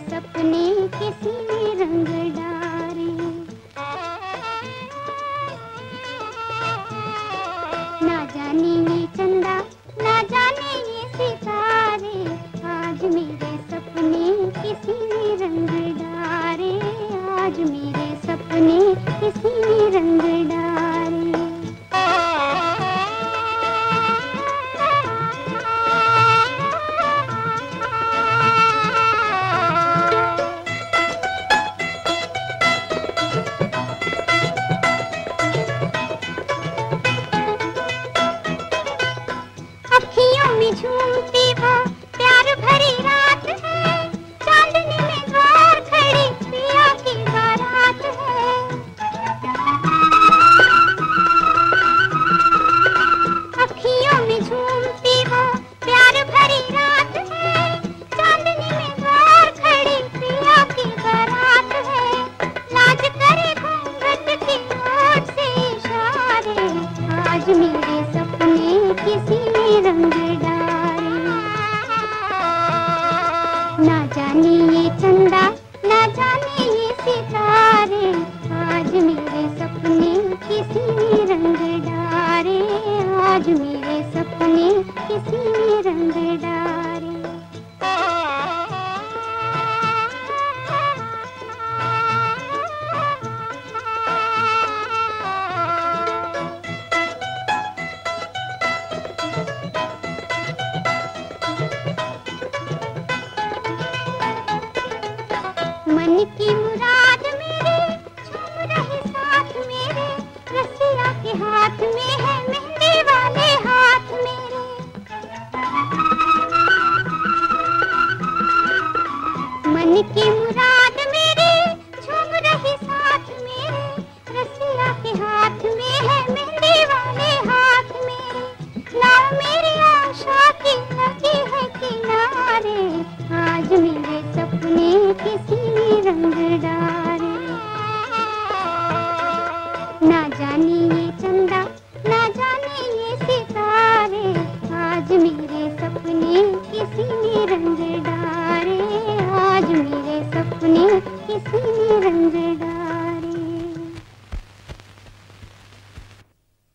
सपने किसी रंग डाल किसी रंग डारे आज मेरे सपने किसी रंग डारे मन की मुराद के हाथ में See you.